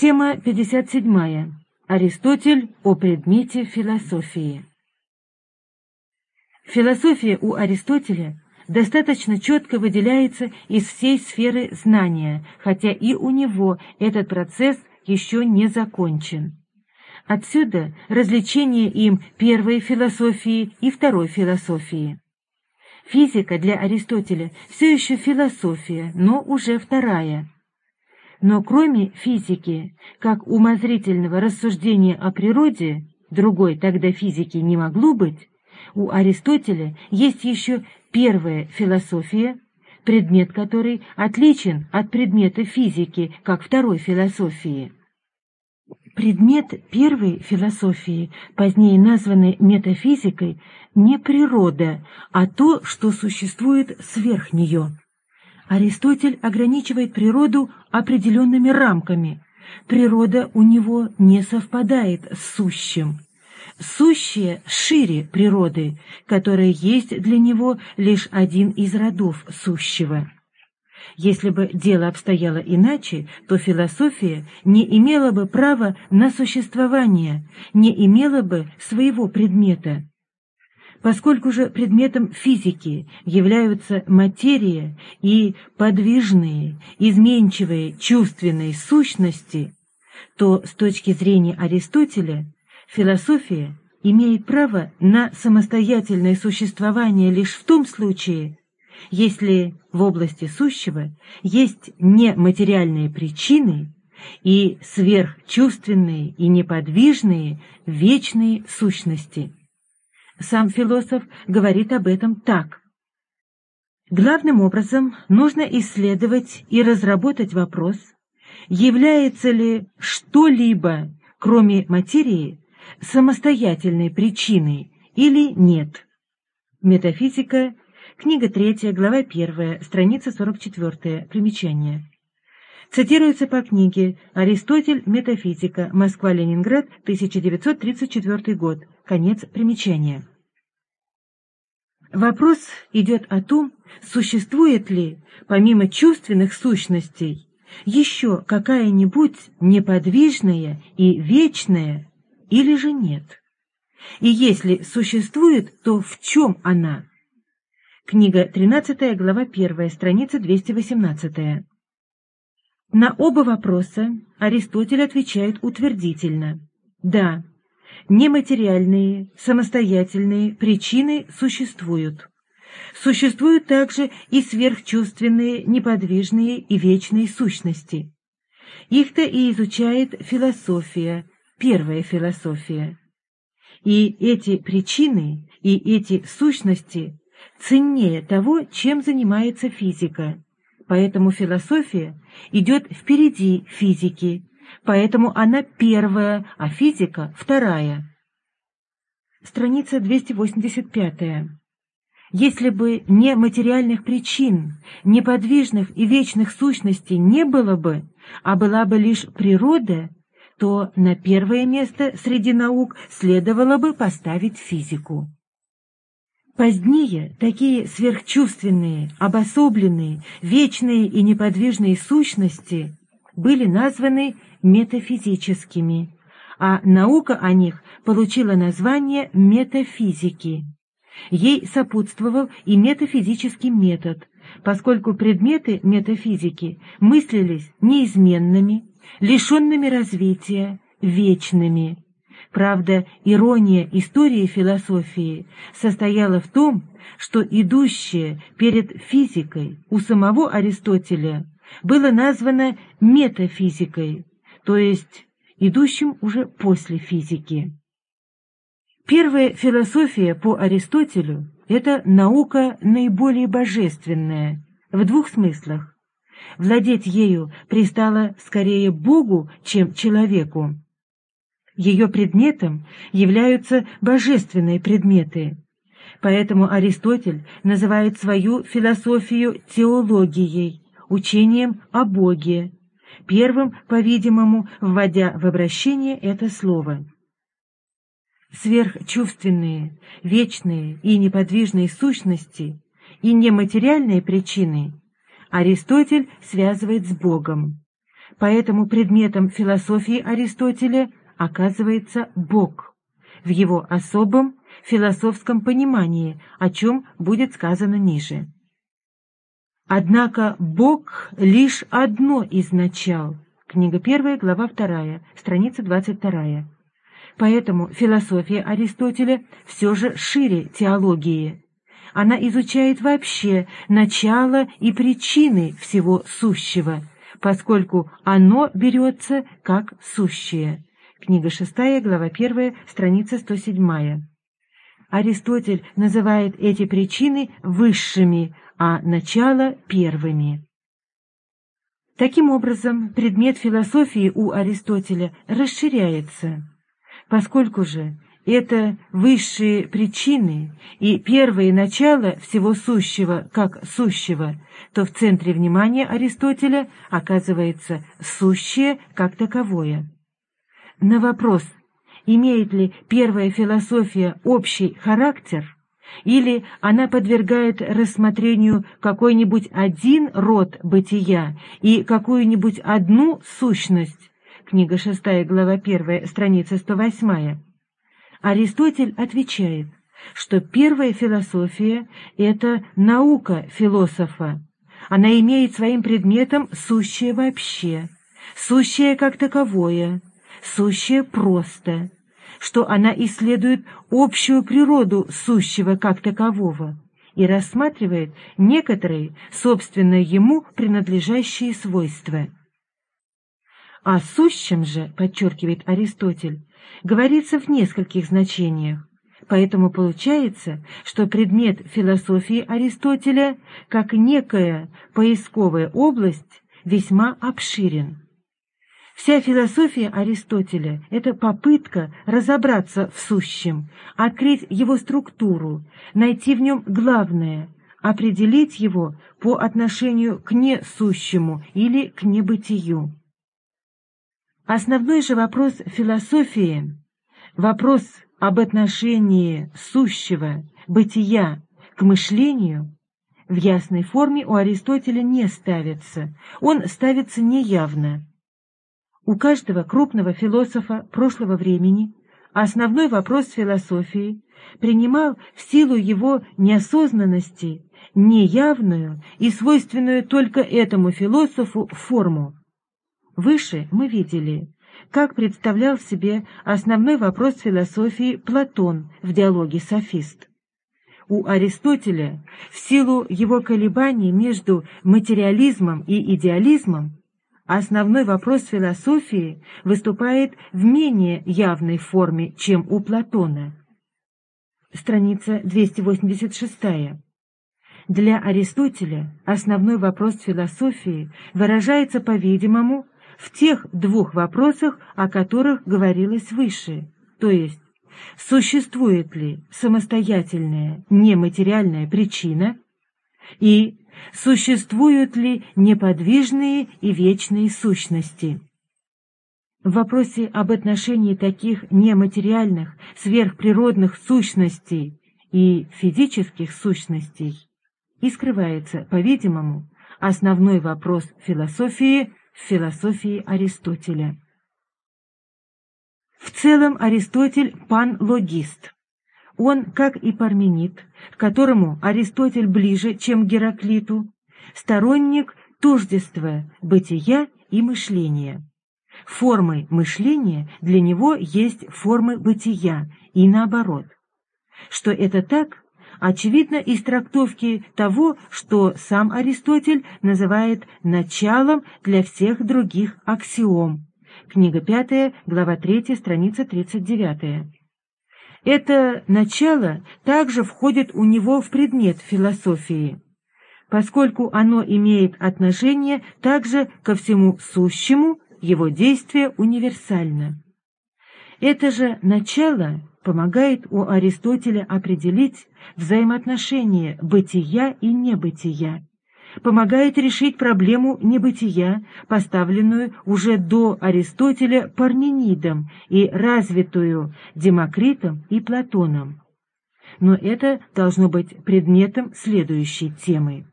Тема 57. Аристотель о предмете философии. Философия у Аристотеля достаточно четко выделяется из всей сферы знания, хотя и у него этот процесс еще не закончен. Отсюда развлечение им первой философии и второй философии. Физика для Аристотеля все еще философия, но уже вторая. Но кроме физики, как умозрительного рассуждения о природе, другой тогда физики не могло быть, у Аристотеля есть еще первая философия, предмет которой отличен от предмета физики, как второй философии. Предмет первой философии, позднее названной метафизикой, не природа, а то, что существует сверх нее. Аристотель ограничивает природу определенными рамками. Природа у него не совпадает с сущим. Сущее шире природы, которая есть для него лишь один из родов сущего. Если бы дело обстояло иначе, то философия не имела бы права на существование, не имела бы своего предмета. Поскольку же предметом физики являются материя и подвижные, изменчивые чувственные сущности, то с точки зрения Аристотеля философия имеет право на самостоятельное существование лишь в том случае, если в области сущего есть нематериальные причины и сверхчувственные и неподвижные вечные сущности. Сам философ говорит об этом так. Главным образом нужно исследовать и разработать вопрос, является ли что-либо, кроме материи, самостоятельной причиной или нет. Метафизика, книга 3, глава 1, страница 44, примечание. Цитируется по книге «Аристотель. Метафизика. Москва-Ленинград. 1934 год». Конец примечания. Вопрос идет о том, существует ли, помимо чувственных сущностей, еще какая-нибудь неподвижная и вечная, или же нет? И если существует, то в чем она? Книга 13, глава 1, страница 218. На оба вопроса Аристотель отвечает утвердительно. Да, нематериальные, самостоятельные причины существуют. Существуют также и сверхчувственные, неподвижные и вечные сущности. Их-то и изучает философия, первая философия. И эти причины, и эти сущности ценнее того, чем занимается физика. Поэтому философия идет впереди физики, поэтому она первая, а физика вторая. Страница 285. Если бы не материальных причин, неподвижных и вечных сущностей не было бы, а была бы лишь природа, то на первое место среди наук следовало бы поставить физику. Позднее такие сверхчувственные, обособленные, вечные и неподвижные сущности были названы метафизическими, а наука о них получила название метафизики. Ей сопутствовал и метафизический метод, поскольку предметы метафизики мыслились неизменными, лишенными развития, вечными. Правда, ирония истории философии состояла в том, что идущее перед физикой у самого Аристотеля было названо метафизикой, то есть идущим уже после физики. Первая философия по Аристотелю – это наука наиболее божественная, в двух смыслах. Владеть ею пристало скорее Богу, чем человеку. Ее предметом являются божественные предметы. Поэтому Аристотель называет свою философию теологией, учением о Боге, первым, по-видимому, вводя в обращение это слово. Сверхчувственные, вечные и неподвижные сущности и нематериальные причины Аристотель связывает с Богом. Поэтому предметом философии Аристотеля оказывается Бог в его особом философском понимании, о чем будет сказано ниже. Однако Бог лишь одно из начал. Книга 1, глава 2, страница 22. Поэтому философия Аристотеля все же шире теологии. Она изучает вообще начало и причины всего сущего, поскольку оно берется как сущее. Книга 6, глава 1, страница 107. Аристотель называет эти причины высшими, а начало — первыми. Таким образом, предмет философии у Аристотеля расширяется, поскольку же это высшие причины и первые начала всего сущего как сущего, то в центре внимания Аристотеля оказывается сущее как таковое. На вопрос, имеет ли первая философия общий характер, или она подвергает рассмотрению какой-нибудь один род бытия и какую-нибудь одну сущность, книга 6, глава 1, страница 108, Аристотель отвечает, что первая философия — это наука философа. Она имеет своим предметом сущее вообще, сущее как таковое, сущее просто, что она исследует общую природу сущего как такового и рассматривает некоторые, собственно ему, принадлежащие свойства. О сущем же, подчеркивает Аристотель, говорится в нескольких значениях, поэтому получается, что предмет философии Аристотеля, как некая поисковая область, весьма обширен. Вся философия Аристотеля — это попытка разобраться в сущем, открыть его структуру, найти в нем главное, определить его по отношению к несущему или к небытию. Основной же вопрос философии, вопрос об отношении сущего, бытия к мышлению, в ясной форме у Аристотеля не ставится, он ставится неявно. У каждого крупного философа прошлого времени основной вопрос философии принимал в силу его неосознанности неявную и свойственную только этому философу форму, Выше мы видели, как представлял себе основной вопрос философии Платон в диалоге «Софист». У Аристотеля, в силу его колебаний между материализмом и идеализмом, основной вопрос философии выступает в менее явной форме, чем у Платона. Страница 286. Для Аристотеля основной вопрос философии выражается, по-видимому, в тех двух вопросах, о которых говорилось выше, то есть существует ли самостоятельная нематериальная причина и существуют ли неподвижные и вечные сущности. В вопросе об отношении таких нематериальных, сверхприродных сущностей и физических сущностей и скрывается, по-видимому, основной вопрос философии в философии Аристотеля. В целом Аристотель – панлогист. Он, как и Парменид, которому Аристотель ближе, чем Гераклиту, сторонник тождества бытия и мышления. Формой мышления для него есть формы бытия и наоборот. Что это так, очевидно из трактовки того, что сам Аристотель называет началом для всех других аксиом. Книга 5, глава 3, страница 39. Это начало также входит у него в предмет философии, поскольку оно имеет отношение также ко всему сущему, его действие универсально. Это же начало помогает у Аристотеля определить взаимоотношения бытия и небытия, помогает решить проблему небытия, поставленную уже до Аристотеля Парменидом и развитую Демокритом и Платоном. Но это должно быть предметом следующей темы.